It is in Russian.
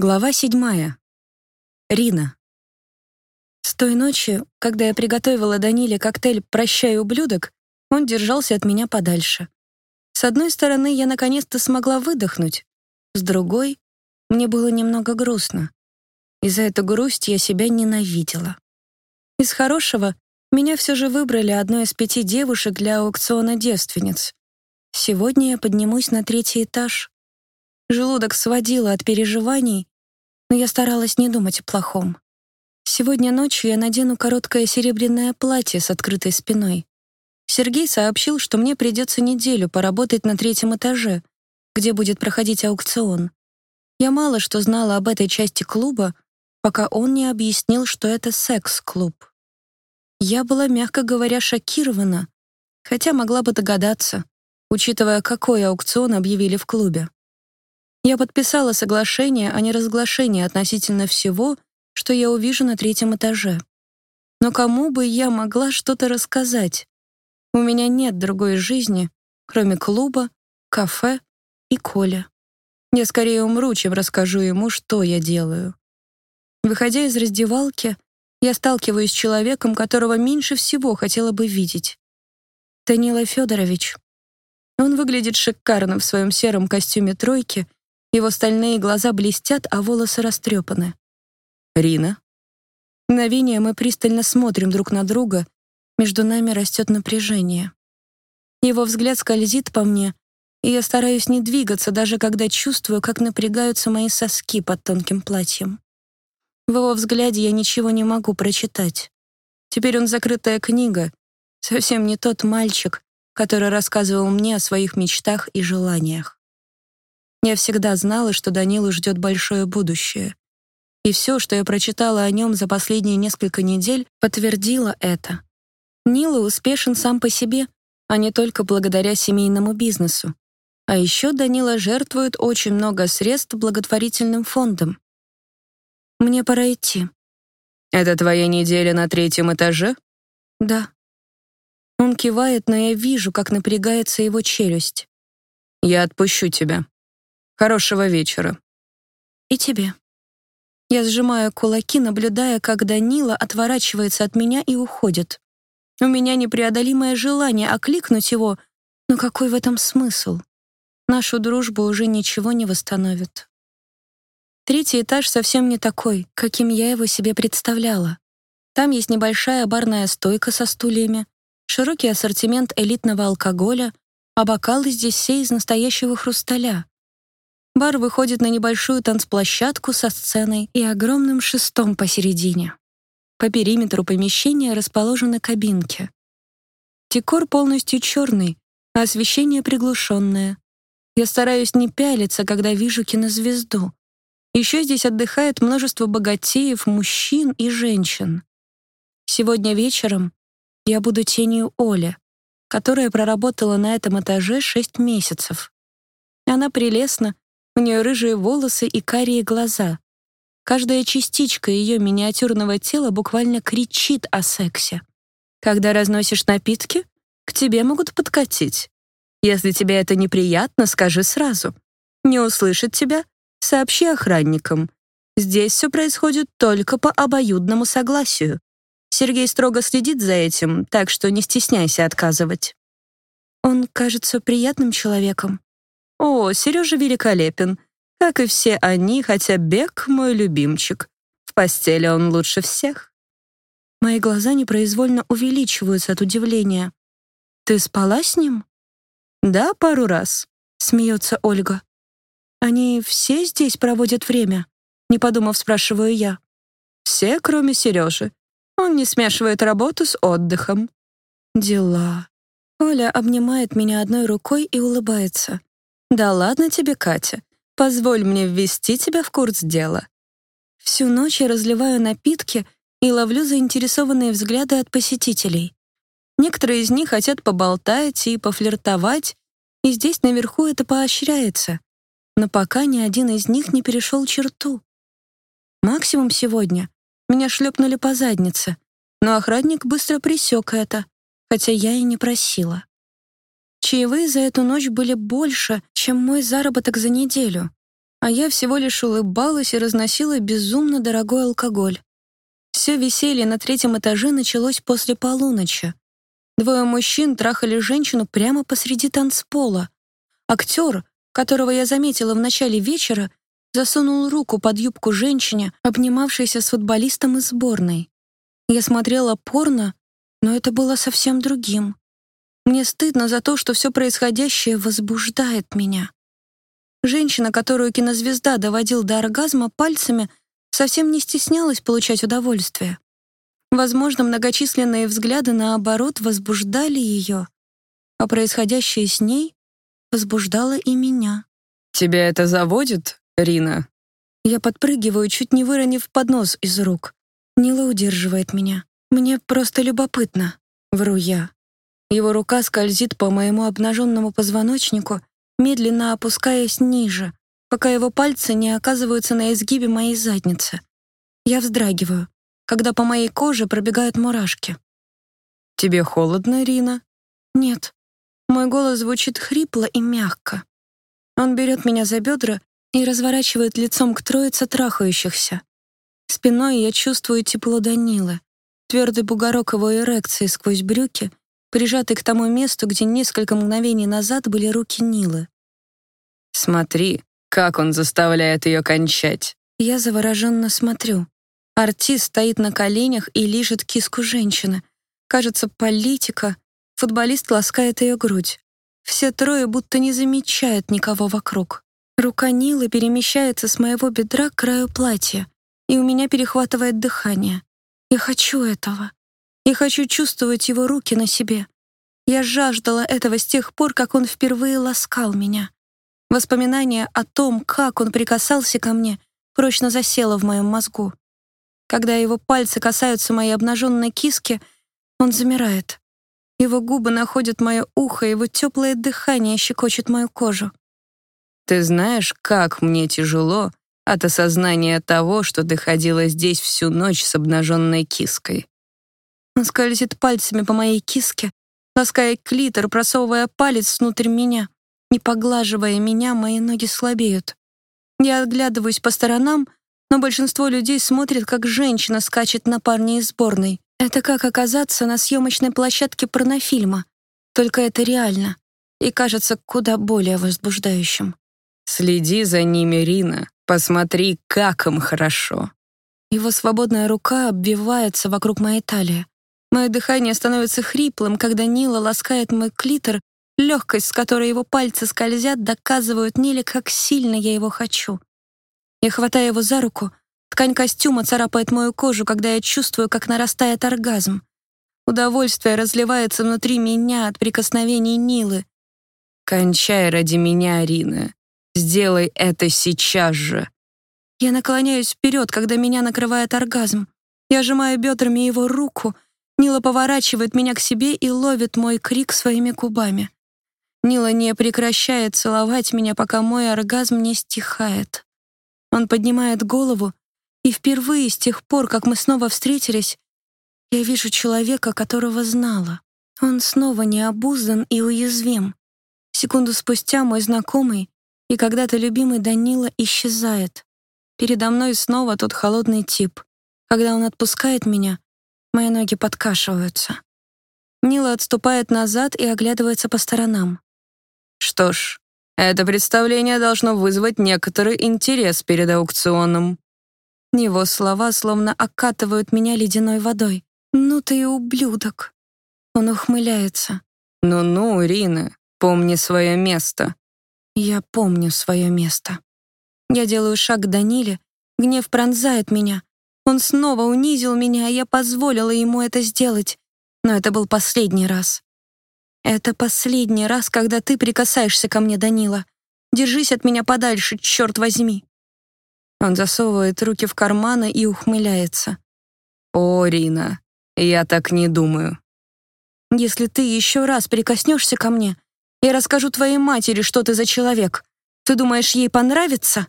Глава седьмая. Рина. С той ночи, когда я приготовила Даниле коктейль «Прощай, ублюдок», он держался от меня подальше. С одной стороны, я наконец-то смогла выдохнуть, с другой — мне было немного грустно. И за эту грусть я себя ненавидела. Из хорошего меня все же выбрали одной из пяти девушек для аукциона девственниц. Сегодня я поднимусь на третий этаж. Желудок сводило от переживаний, но я старалась не думать о плохом. Сегодня ночью я надену короткое серебряное платье с открытой спиной. Сергей сообщил, что мне придется неделю поработать на третьем этаже, где будет проходить аукцион. Я мало что знала об этой части клуба, пока он не объяснил, что это секс-клуб. Я была, мягко говоря, шокирована, хотя могла бы догадаться, учитывая, какой аукцион объявили в клубе. Я подписала соглашение о неразглашении относительно всего, что я увижу на третьем этаже. Но кому бы я могла что-то рассказать? У меня нет другой жизни, кроме клуба, кафе и Коля. Я скорее умру, чем расскажу ему, что я делаю. Выходя из раздевалки, я сталкиваюсь с человеком, которого меньше всего хотела бы видеть. Данила Федорович. Он выглядит шикарно в своем сером костюме тройки его стальные глаза блестят, а волосы растрепаны. «Рина?» Мгновение мы пристально смотрим друг на друга, между нами растет напряжение. Его взгляд скользит по мне, и я стараюсь не двигаться, даже когда чувствую, как напрягаются мои соски под тонким платьем. В его взгляде я ничего не могу прочитать. Теперь он закрытая книга, совсем не тот мальчик, который рассказывал мне о своих мечтах и желаниях. Я всегда знала, что Данилу ждет большое будущее. И все, что я прочитала о нем за последние несколько недель, подтвердило это. Нила успешен сам по себе, а не только благодаря семейному бизнесу. А еще Данила жертвует очень много средств благотворительным фондам. Мне пора идти. Это твоя неделя на третьем этаже? Да. Он кивает, но я вижу, как напрягается его челюсть. Я отпущу тебя. Хорошего вечера. И тебе. Я сжимаю кулаки, наблюдая, как Данила отворачивается от меня и уходит. У меня непреодолимое желание окликнуть его, но какой в этом смысл? Нашу дружбу уже ничего не восстановит. Третий этаж совсем не такой, каким я его себе представляла. Там есть небольшая барная стойка со стульями, широкий ассортимент элитного алкоголя, а бокалы здесь все из настоящего хрусталя. Бар выходит на небольшую танцплощадку со сценой и огромным шестом посередине. По периметру помещения расположены кабинки. Декор полностью черный, а освещение приглушенное. Я стараюсь не пялиться, когда вижу кинозвезду. Еще здесь отдыхает множество богатеев, мужчин и женщин. Сегодня вечером я буду тенью Оли, которая проработала на этом этаже шесть месяцев. Она прелестна у нее рыжие волосы и карие глаза. Каждая частичка ее миниатюрного тела буквально кричит о сексе. Когда разносишь напитки, к тебе могут подкатить. Если тебе это неприятно, скажи сразу. Не услышат тебя — сообщи охранникам. Здесь все происходит только по обоюдному согласию. Сергей строго следит за этим, так что не стесняйся отказывать. Он кажется приятным человеком. О, Сережа великолепен. Как и все они, хотя Бек — мой любимчик. В постели он лучше всех. Мои глаза непроизвольно увеличиваются от удивления. «Ты спала с ним?» «Да, пару раз», — смеется Ольга. «Они все здесь проводят время?» Не подумав, спрашиваю я. «Все, кроме Сережи. Он не смешивает работу с отдыхом». «Дела». Оля обнимает меня одной рукой и улыбается. «Да ладно тебе, Катя. Позволь мне ввести тебя в курс дела». Всю ночь я разливаю напитки и ловлю заинтересованные взгляды от посетителей. Некоторые из них хотят поболтать и пофлиртовать, и здесь наверху это поощряется. Но пока ни один из них не перешел черту. Максимум сегодня меня шлепнули по заднице, но охранник быстро присек это, хотя я и не просила. Чаевые за эту ночь были больше, чем мой заработок за неделю. А я всего лишь улыбалась и разносила безумно дорогой алкоголь. Все веселье на третьем этаже началось после полуночи. Двое мужчин трахали женщину прямо посреди танцпола. Актер, которого я заметила в начале вечера, засунул руку под юбку женщине, обнимавшейся с футболистом из сборной. Я смотрела порно, но это было совсем другим. Мне стыдно за то, что все происходящее возбуждает меня. Женщина, которую кинозвезда доводил до оргазма пальцами, совсем не стеснялась получать удовольствие. Возможно, многочисленные взгляды, наоборот, возбуждали ее, а происходящее с ней возбуждало и меня. «Тебя это заводит, Рина?» Я подпрыгиваю, чуть не выронив поднос из рук. Нила удерживает меня. Мне просто любопытно. Вру я. Его рука скользит по моему обнаженному позвоночнику, медленно опускаясь ниже, пока его пальцы не оказываются на изгибе моей задницы. Я вздрагиваю, когда по моей коже пробегают мурашки. «Тебе холодно, Рина?» «Нет». Мой голос звучит хрипло и мягко. Он берет меня за бедра и разворачивает лицом к троице трахающихся. Спиной я чувствую тепло Данилы, твердый бугорок его эрекции сквозь брюки, прижатый к тому месту, где несколько мгновений назад были руки Нилы. «Смотри, как он заставляет ее кончать!» Я завороженно смотрю. Артист стоит на коленях и лижет киску женщины. Кажется, политика. Футболист ласкает ее грудь. Все трое будто не замечают никого вокруг. Рука Нилы перемещается с моего бедра к краю платья, и у меня перехватывает дыхание. Я хочу этого. Я хочу чувствовать его руки на себе. Я жаждала этого с тех пор, как он впервые ласкал меня. Воспоминание о том, как он прикасался ко мне, прочно засело в моем мозгу. Когда его пальцы касаются моей обнаженной киски, он замирает. Его губы находят мое ухо, его теплое дыхание щекочет мою кожу. «Ты знаешь, как мне тяжело от осознания того, что ты ходила здесь всю ночь с обнаженной киской». Он скользит пальцами по моей киске, лаская клитор, просовывая палец внутрь меня. Не поглаживая меня, мои ноги слабеют. Я оглядываюсь по сторонам, но большинство людей смотрят, как женщина скачет на парня из сборной. Это как оказаться на съемочной площадке порнофильма. Только это реально и кажется куда более возбуждающим. «Следи за ними, Рина. Посмотри, как им хорошо». Его свободная рука обвивается вокруг моей талии. Мое дыхание становится хриплым, когда Нила ласкает мой клитор Легкость, с которой его пальцы скользят, доказывают Ниле, как сильно я его хочу. Я хватаю его за руку. Ткань костюма царапает мою кожу, когда я чувствую, как нарастает оргазм. Удовольствие разливается внутри меня от прикосновений Нилы. «Кончай ради меня, Арина. Сделай это сейчас же». Я наклоняюсь вперед, когда меня накрывает оргазм. Я сжимаю бедрами его руку. Нила поворачивает меня к себе и ловит мой крик своими губами. Нила не прекращает целовать меня, пока мой оргазм не стихает. Он поднимает голову, и впервые с тех пор, как мы снова встретились, я вижу человека, которого знала. Он снова необуздан и уязвим. Секунду спустя мой знакомый и когда-то любимый Данила исчезает. Передо мной снова тот холодный тип. Когда он отпускает меня, мои ноги подкашиваются. Нила отступает назад и оглядывается по сторонам. Что ж, это представление должно вызвать некоторый интерес перед аукционом. Его слова словно окатывают меня ледяной водой. «Ну ты и ублюдок!» Он ухмыляется. «Ну-ну, Рина, помни свое место». Я помню свое место. Я делаю шаг к Даниле, гнев пронзает меня. Он снова унизил меня, а я позволила ему это сделать. Но это был последний раз. «Это последний раз, когда ты прикасаешься ко мне, Данила. Держись от меня подальше, черт возьми!» Он засовывает руки в карманы и ухмыляется. «О, Рина, я так не думаю». «Если ты еще раз прикоснешься ко мне, я расскажу твоей матери, что ты за человек. Ты думаешь, ей понравится?»